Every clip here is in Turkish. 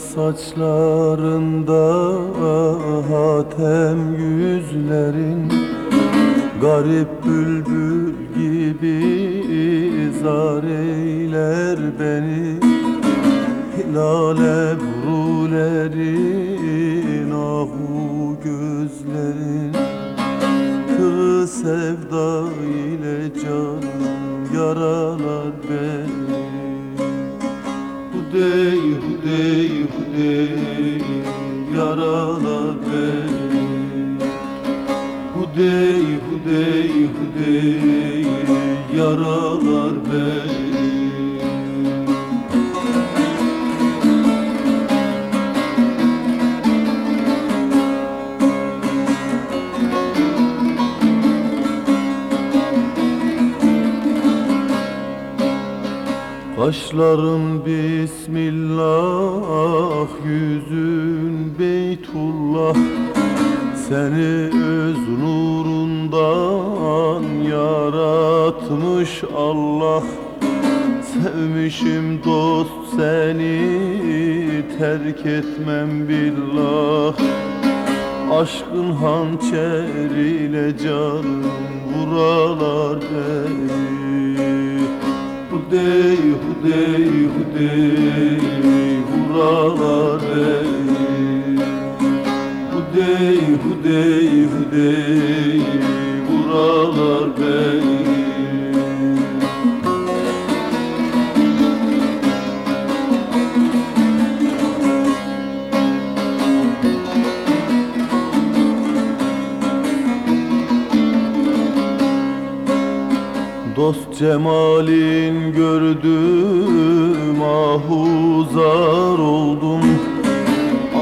Saçlarında hatem yüzlerin Garip bülbül gibi zar eyler beni. Hilale brulerin ahu gözlerin Tığ sevda ile canım yaralar beni Hudey, hudey yaralar beni Hudey, hudey, hudey yaralar beni Kaşların Bismillah, yüzün Beytullah. Seni öz nurundan yaratmış Allah. Sevmişim dost seni terk etmem billah. Aşkın hançeriyle canım vuralar beni Hudey, hudey, hudey vuralar beni Hudey, hudey, hudey vuralar beni cemalin gördüm ahuzar oldum.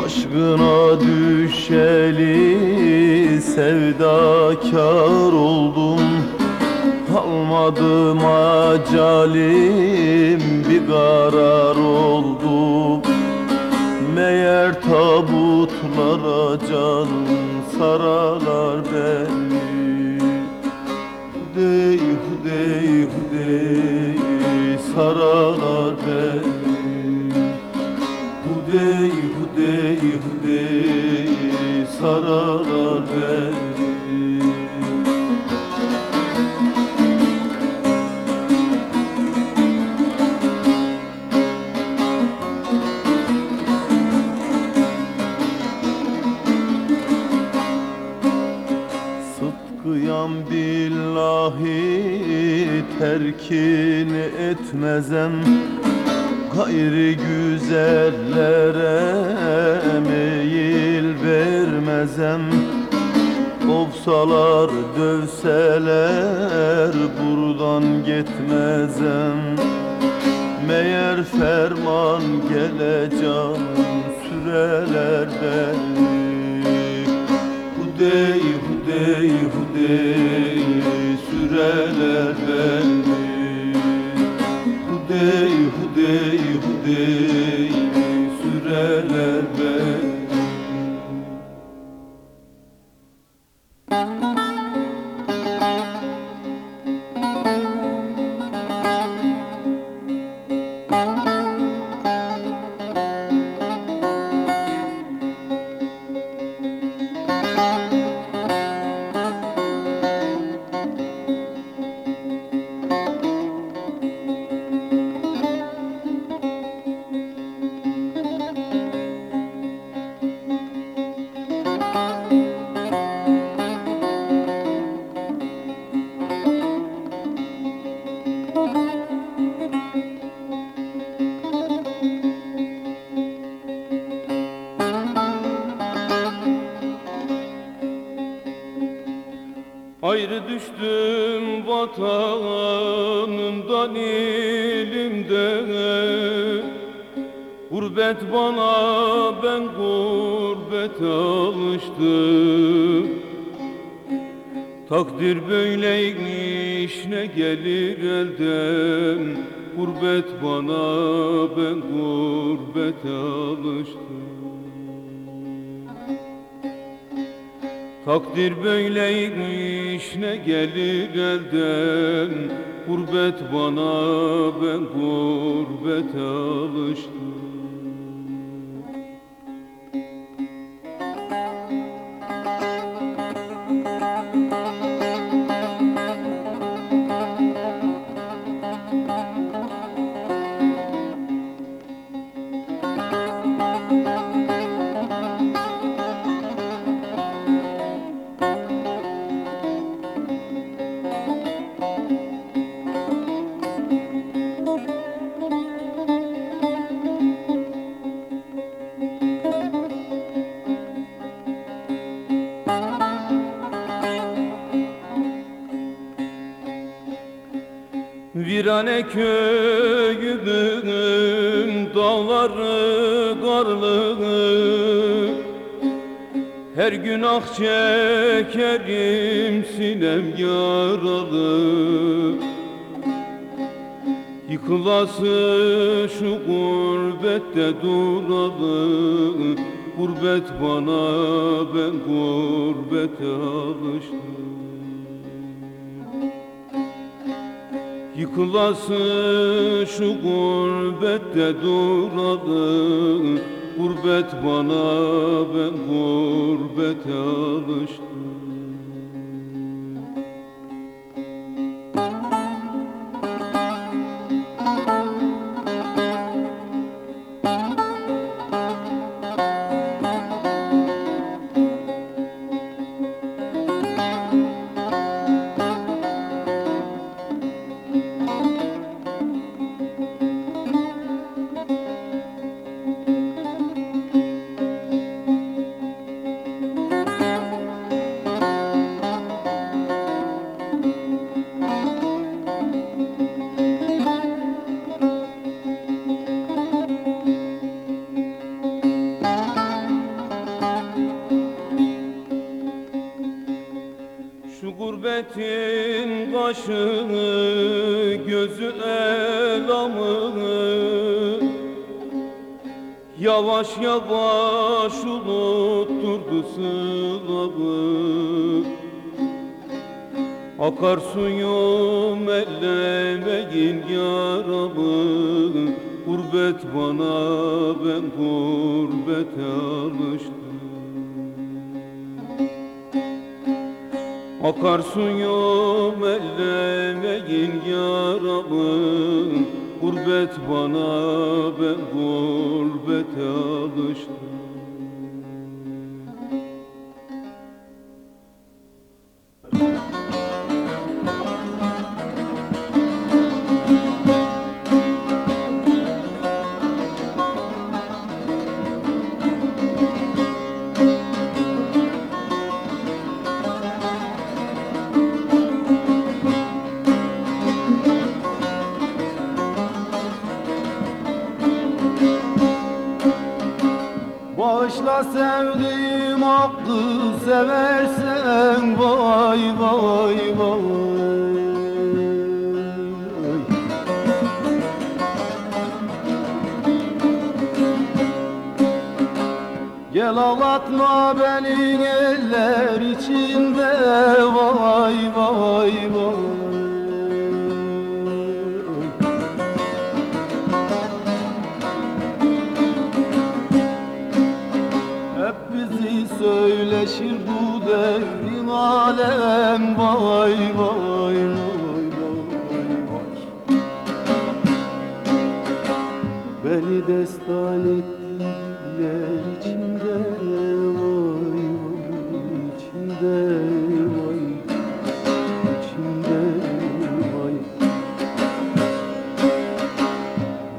Aşkına düşeli sevdakar oldum. Kalmadı macalim bir karar oldu. Meğer tabutlara canım saralar beni Hudey, hudey, hudey saralar beni Hudey, hudey, hudey saralar beni terkin etmezem Gayri güzellere meyil vermezem. Kovsalar dövseler buradan gitmezem. Meğer ferman geleceğim süreler beni. Hudey, hudey, hudey süreler beni. Hudey, hudey, hudey Takdir böyleymiş ne gelir elden? Gurbet bana ben gurbet alıştım. Takdir böyleymiş ne gelir elden? Gurbet bana ben gurbete alıştım ah çekerim sinem yaralı. Yıkılası şu gurbette duralı. Gurbet bana ben gurbete alıştım. Yıkılası şu gurbette duralı Gurbet bana ben gurbete alıştım Yavaş yavaş unutturdu sılamı Akar suyum ellemeyin yaramı. Gurbet bana ben gurbete alıştım Akar suyum ellemeyin Gurbet bana ben gurbete alıştım Bağışla sevdiğim hakkı seversen vay vay vay. Gel ağlatma beni eller içinde vay vay vay alem Vay vay vay Beni destan ettiler içimde Vay vay içimde vay. İçimde vay.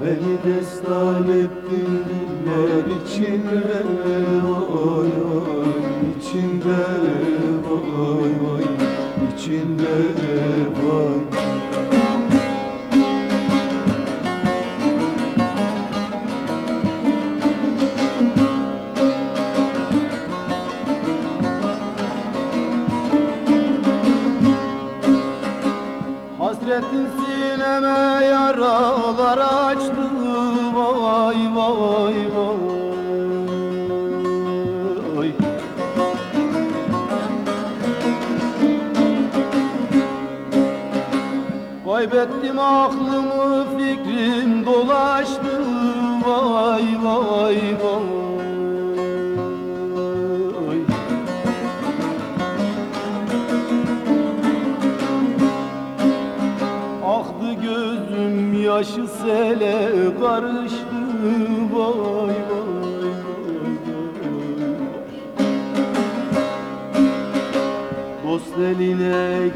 Beni destan ettin diller içinde Vay Kaybettim aklımı fikrim dolaştı. Vay vay vay. Aktı gözüm yaşı sele karıştı. Vay vay Dost eline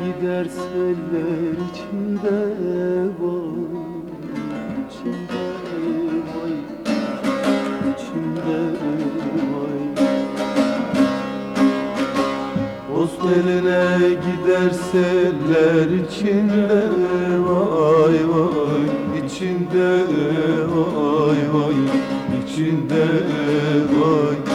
eline giderseler içinde vay vay içinde vay vay içinde vay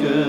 good.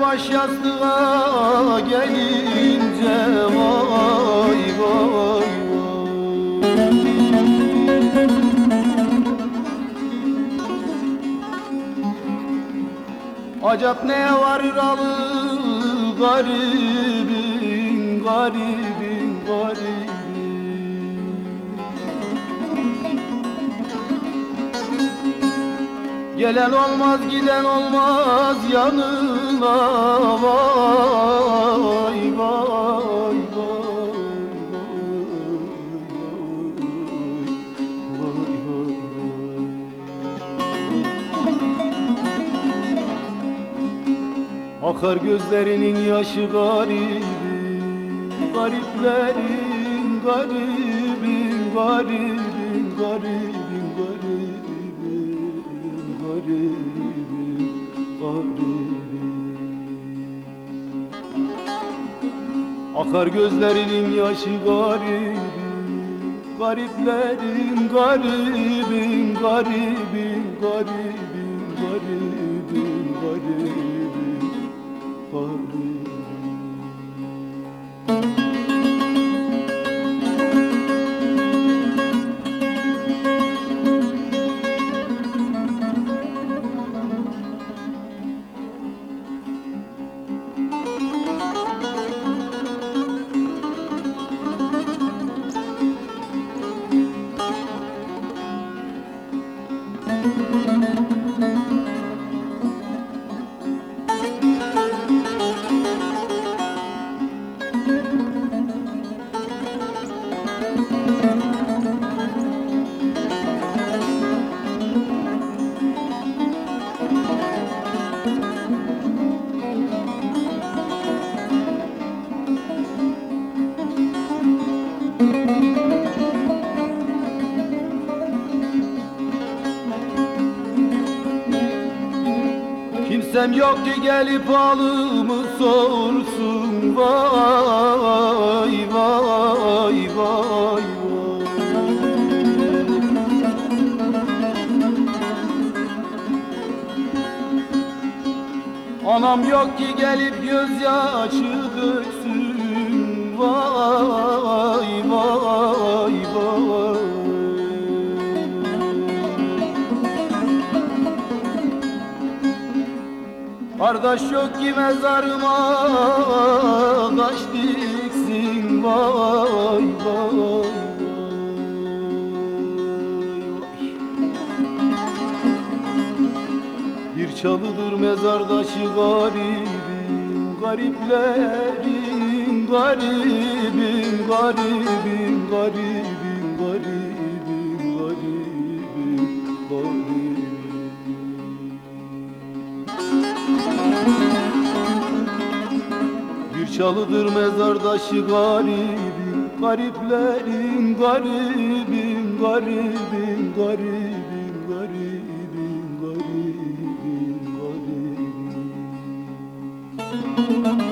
Baş yastığa gelince vay vay Acap ne varır alı garibin garibin garibin. Gelen olmaz giden olmaz yanına Akar gözlerinin yaşı garibim Gariplerin garibim garibim garibim garibim garibim garibim Akar gözlerinin yaşı garibim Gariplerin garibim garibim garibim garibim garibim garibim Yok ki gelip halımı sorsun. Vay vay vay. Anam yok ki gelip gözyaşı döksün. Vay vay Kardeş yok ki mezarıma taş diksin vay vay Bir çalıdır mezardaşı garibim Gariplerin garibim garibim garibim çalıdır mezardaşı garibim Gariplerin garibim garibim garibim garibim garibim garibim. Yazıktır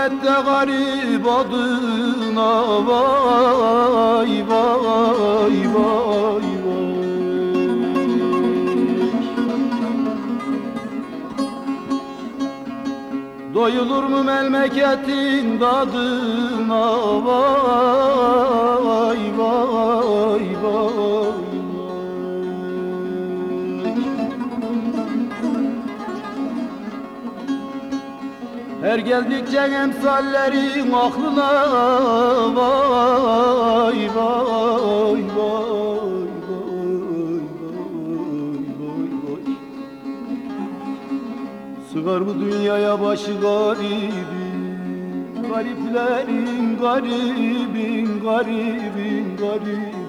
gurbette garip adına vay vay vay Doyulur mu memleketin tadına vay vay vay Her geldikçe emsallerin aklına vay vay vay Sıgar bu dünyaya başı garibim Gariplerin garibin garibin garibin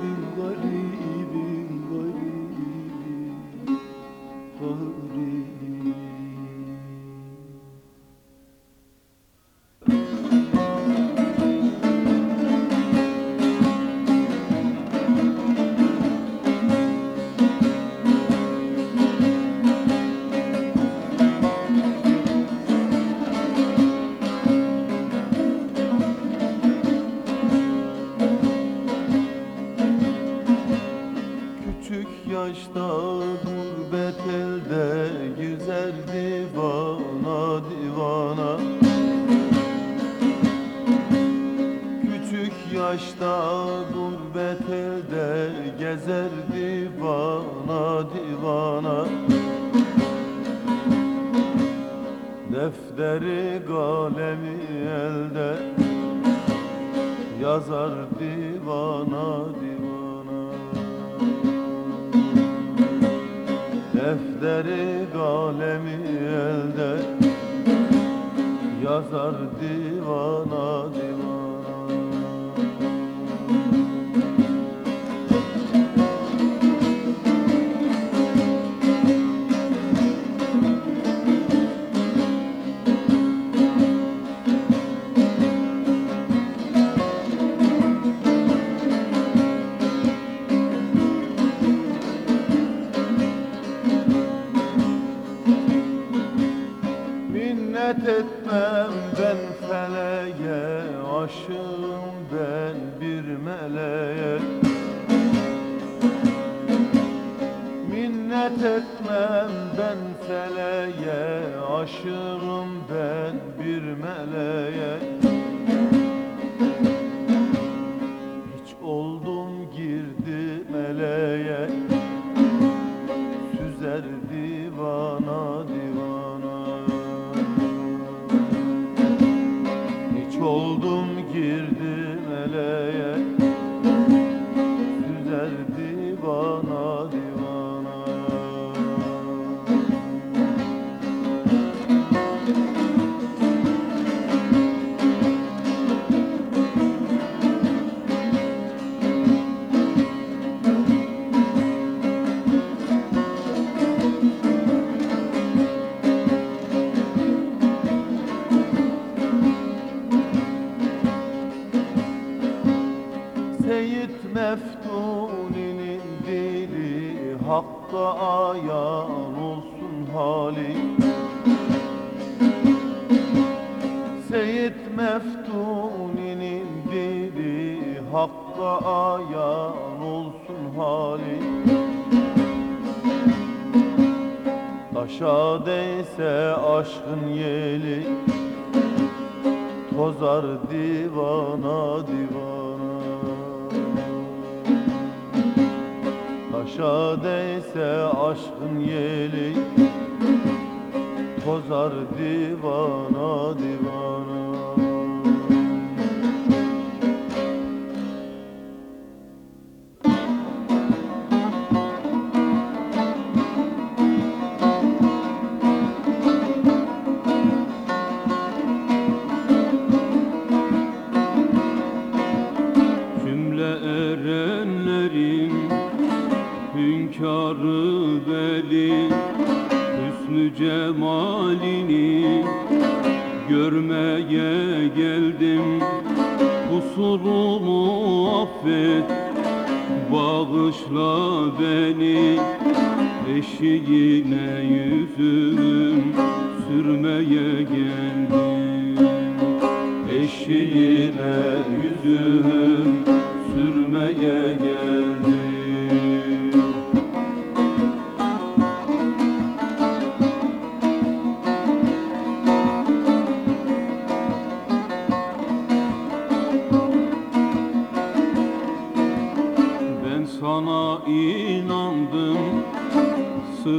Yaşta gurbet elde güzel divana divana. Küçük yaşta gurbet elde gezer divana divana. Defteri kalemi elde yazar divana divana Defteri kalemi elde yazar divana divana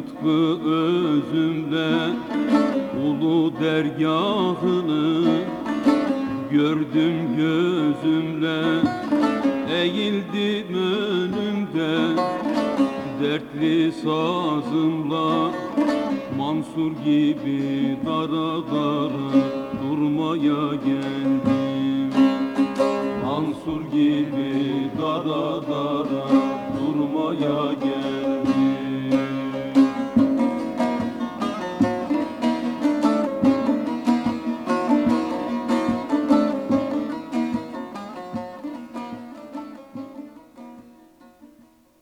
Sıtkı özümde Ulu dergahını Gördüm gözümle. Eğildim önümde Dertli sazımla Mansur gibi dara dara.